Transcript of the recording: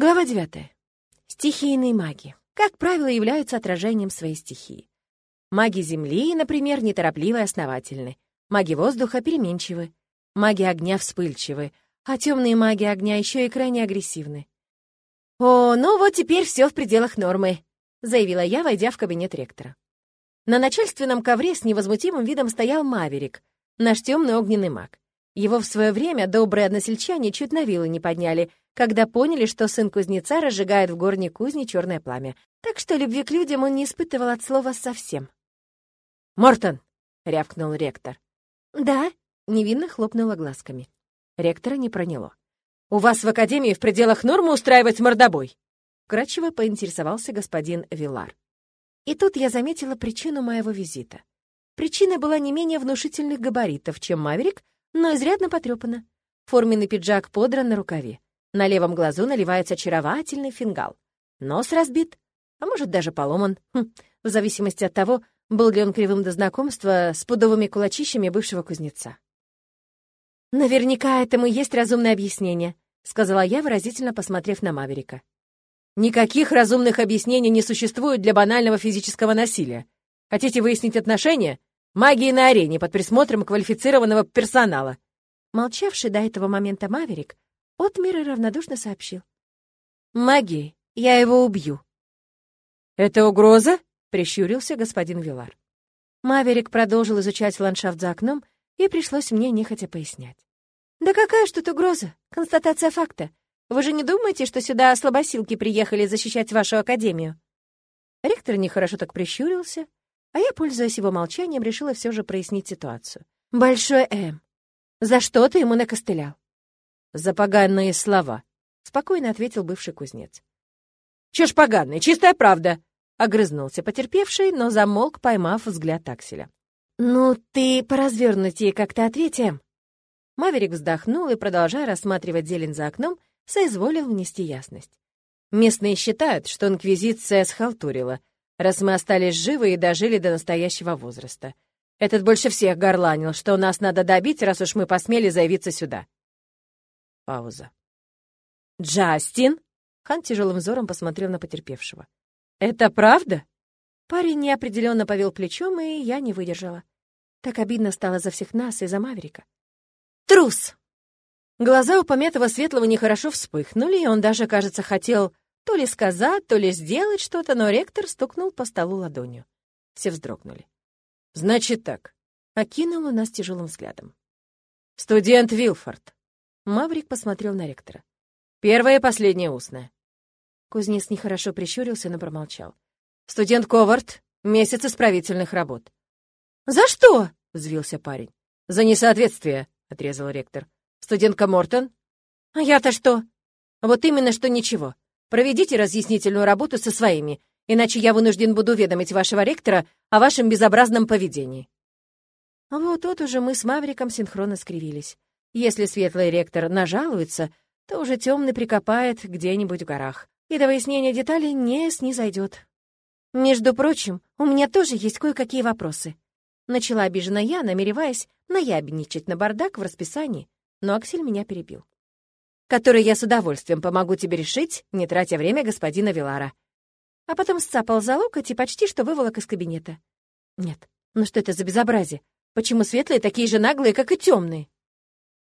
Глава 9. Стихийные маги. Как правило, являются отражением своей стихии. Маги Земли, например, неторопливы и основательны. Маги воздуха переменчивы. Маги огня вспыльчивы. А темные маги огня еще и крайне агрессивны. «О, ну вот теперь все в пределах нормы», — заявила я, войдя в кабинет ректора. На начальственном ковре с невозмутимым видом стоял Маверик, наш темный огненный маг. Его в свое время добрые односельчане чуть на вилы не подняли, когда поняли, что сын кузнеца разжигает в горней кузне черное пламя. Так что любви к людям он не испытывал от слова совсем. «Мортон!» — рявкнул ректор. «Да?» — невинно хлопнула глазками. Ректора не проняло. «У вас в академии в пределах нормы устраивать мордобой?» Кратчево поинтересовался господин Вилар. И тут я заметила причину моего визита. Причина была не менее внушительных габаритов, чем Маверик, но изрядно потрепана. Форменный пиджак подран на рукаве. На левом глазу наливается очаровательный фингал. Нос разбит, а может, даже поломан. Хм, в зависимости от того, был ли он кривым до знакомства с пудовыми кулачищами бывшего кузнеца. «Наверняка этому есть разумное объяснение», — сказала я, выразительно посмотрев на Маверика. «Никаких разумных объяснений не существует для банального физического насилия. Хотите выяснить отношения? Магии на арене под присмотром квалифицированного персонала». Молчавший до этого момента Маверик Отмер и равнодушно сообщил. «Магией я его убью». «Это угроза?» — прищурился господин Вилар. Маверик продолжил изучать ландшафт за окном, и пришлось мне нехотя пояснять. «Да какая ж тут угроза? Констатация факта. Вы же не думаете, что сюда слабосилки приехали защищать вашу академию?» Ректор нехорошо так прищурился, а я, пользуясь его молчанием, решила все же прояснить ситуацию. «Большой М. За что ты ему накостылял?» «За поганые слова», — спокойно ответил бывший кузнец. «Чё ж поганые, чистая правда!» — огрызнулся потерпевший, но замолк, поймав взгляд Акселя. «Ну, ты поразвернутее как-то ответим». Маверик вздохнул и, продолжая рассматривать зелень за окном, соизволил внести ясность. Местные считают, что Инквизиция схалтурила, раз мы остались живы и дожили до настоящего возраста. Этот больше всех горланил, что нас надо добить, раз уж мы посмели заявиться сюда. Пауза. «Джастин?» Хан тяжелым взором посмотрел на потерпевшего. «Это правда?» Парень неопределенно повел плечом, и я не выдержала. Так обидно стало за всех нас и за Маверика. «Трус!» Глаза у помятого светлого нехорошо вспыхнули, и он даже, кажется, хотел то ли сказать, то ли сделать что-то, но ректор стукнул по столу ладонью. Все вздрогнули. «Значит так», — окинул у нас тяжелым взглядом. «Студент Вилфорд, Маврик посмотрел на ректора. «Первое и последнее устное». Кузнец нехорошо прищурился, но промолчал. «Студент Ковард, месяц исправительных работ». «За что?» — взвился парень. «За несоответствие», — отрезал ректор. «Студентка Мортон?» «А я-то что?» «Вот именно что ничего. Проведите разъяснительную работу со своими, иначе я вынужден буду уведомить вашего ректора о вашем безобразном поведении». Вот тут уже мы с Мавриком синхронно скривились. Если светлый ректор нажалуется, то уже темный прикопает где-нибудь в горах, и до выяснения деталей не снизойдет. «Между прочим, у меня тоже есть кое-какие вопросы». Начала обижена я, намереваясь наябедничать на бардак в расписании, но Аксель меня перебил. «Который я с удовольствием помогу тебе решить, не тратя время господина Вилара». А потом сцапал за локоть и почти что выволок из кабинета. «Нет, ну что это за безобразие? Почему светлые такие же наглые, как и темные?»